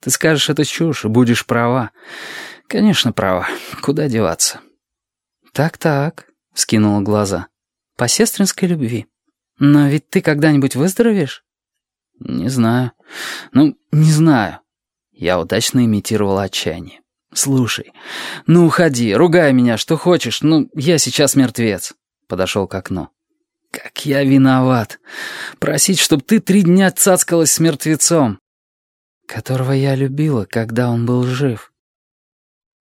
Ты скажешь, это чушь, и будешь права. Конечно, права. Куда деваться? Так-так, скинула глаза. По сестринской любви. Но ведь ты когда-нибудь выздоровеешь? Не знаю. Ну, не знаю. Я удачно имитировал отчаяние. «Слушай, ну уходи, ругай меня, что хочешь, ну я сейчас мертвец». Подошел к окну. «Как я виноват. Просить, чтобы ты три дня цацкалась с мертвецом которого я любила, когда он был жив.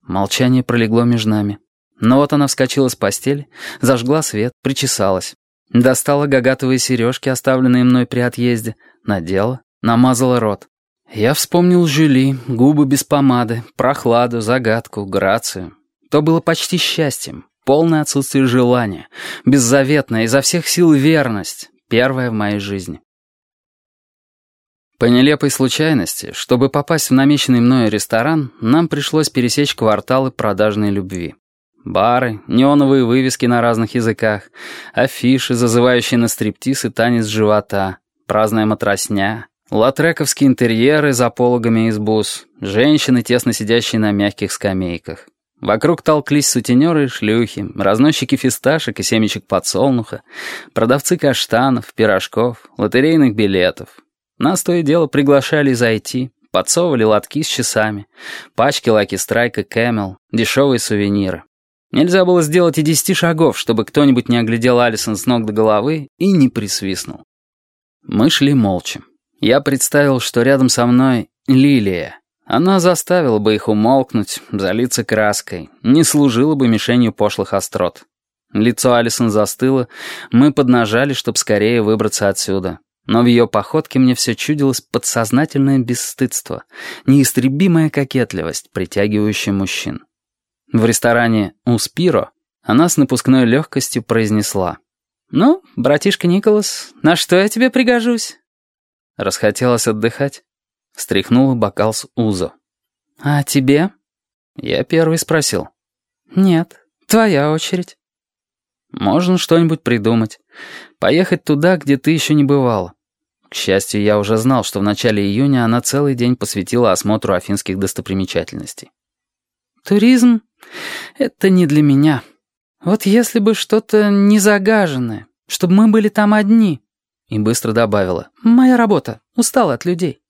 Молчание пролегло между нами. Но вот она вскочила с постели, зажгла свет, причесалась. Достала гагатовые сережки, оставленные мной при отъезде, надела, намазала рот. Я вспомнил Жюли, губы без помады, прохладу, загадку, грацию. То было почти счастьем, полное отсутствие желания, беззаветная, изо всех сил верность, первая в моей жизни. По нелепой случайности, чтобы попасть в намеченный мною ресторан, нам пришлось пересечь кварталы продажной любви. Бары, неоновые вывески на разных языках, афиши, зазывающие на стриптиз и танец живота, праздная матросня, латрековские интерьеры за пологами из бус, женщины, тесно сидящие на мягких скамейках. Вокруг толклись сутенеры и шлюхи, разносчики фисташек и семечек подсолнуха, продавцы каштанов, пирожков, лотерейных билетов, нас то и дело приглашали зайти, подсовывали лотки с часами, пачки Lucky Strike и Camel, дешевые сувениры. Нельзя было сделать и десяти шагов, чтобы кто-нибудь не оглядел Алисон с ног до головы и не присвистнул. Мы шли молча. Я представил, что рядом со мной Лилия. Она заставила бы их умолкнуть, залиться краской, не служила бы мишенью пошлых острот. Лицо Алисон застыло, мы поднажали, чтобы скорее выбраться отсюда но в ее походке мне все чудилось подсознательное бесстыдство, неистребимая кокетливость, притягивающая мужчин. В ресторане «Успиро» она с напускной легкостью произнесла. «Ну, братишка Николас, на что я тебе пригожусь?» Расхотелось отдыхать. Стряхнула бокал с Узо. «А тебе?» Я первый спросил. «Нет, твоя очередь». «Можно что-нибудь придумать. Поехать туда, где ты еще не бывала. К счастью, я уже знал, что в начале июня она целый день посвятила осмотру афинских достопримечательностей. «Туризм — это не для меня. Вот если бы что-то незагаженное, чтобы мы были там одни». И быстро добавила. «Моя работа. Устала от людей».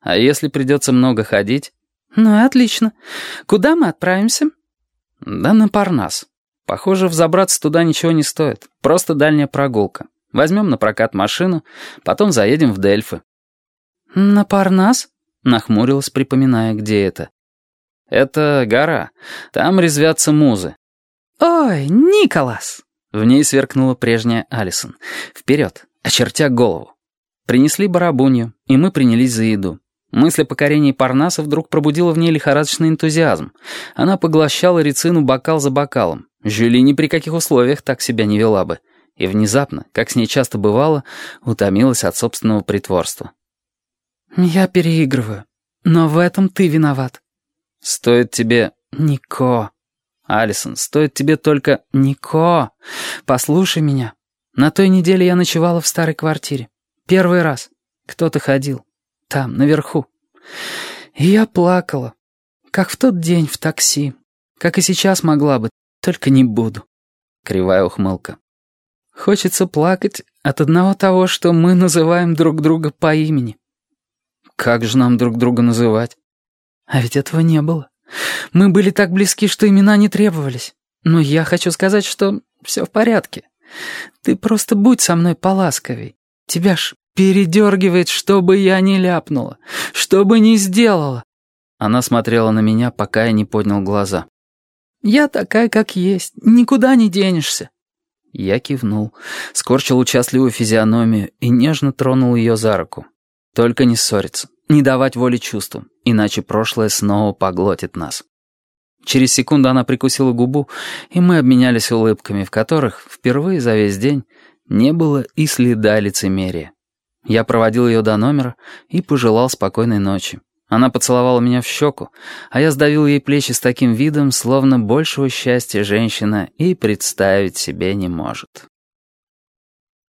«А если придется много ходить?» «Ну и отлично. Куда мы отправимся?» «Да на Парнас. Похоже, взобраться туда ничего не стоит. Просто дальняя прогулка. Возьмем на прокат машину, потом заедем в Дельфы». «На Парнас?» — нахмурилась, припоминая, где это. «Это гора. Там резвятся музы». «Ой, Николас!» В ней сверкнула прежняя Алисон. Вперед, очертя голову. Принесли барабунью, и мы принялись за еду. Мысль о покорении Парнаса вдруг пробудила в ней лихорадочный энтузиазм. Она поглощала рецину бокал за бокалом. Жюли ни при каких условиях так себя не вела бы и внезапно, как с ней часто бывало, утомилась от собственного притворства. «Я переигрываю, но в этом ты виноват». «Стоит тебе...» «Нико». «Алисон, стоит тебе только...» «Нико, послушай меня. На той неделе я ночевала в старой квартире. Первый раз. Кто-то ходил. Там, наверху. И я плакала. Как в тот день в такси. Как и сейчас могла бы, только не буду». Кривая ухмылка. Хочется плакать от одного того, что мы называем друг друга по имени. Как же нам друг друга называть? А ведь этого не было. Мы были так близки, что имена не требовались. Но я хочу сказать, что все в порядке. Ты просто будь со мной поласковей. Тебя ж передергивает, что бы я ни ляпнула, что бы ни сделала. Она смотрела на меня, пока я не поднял глаза. Я такая, как есть, никуда не денешься. Я кивнул, скорчил участливую физиономию и нежно тронул ее за руку. Только не ссориться, не давать воли чувствам, иначе прошлое снова поглотит нас. Через секунду она прикусила губу, и мы обменялись улыбками, в которых впервые за весь день не было и следа лицемерия. Я проводил ее до номера и пожелал спокойной ночи. Она поцеловала меня в щеку, а я сдавил ей плечи с таким видом, словно большего счастья женщина и представить себе не может.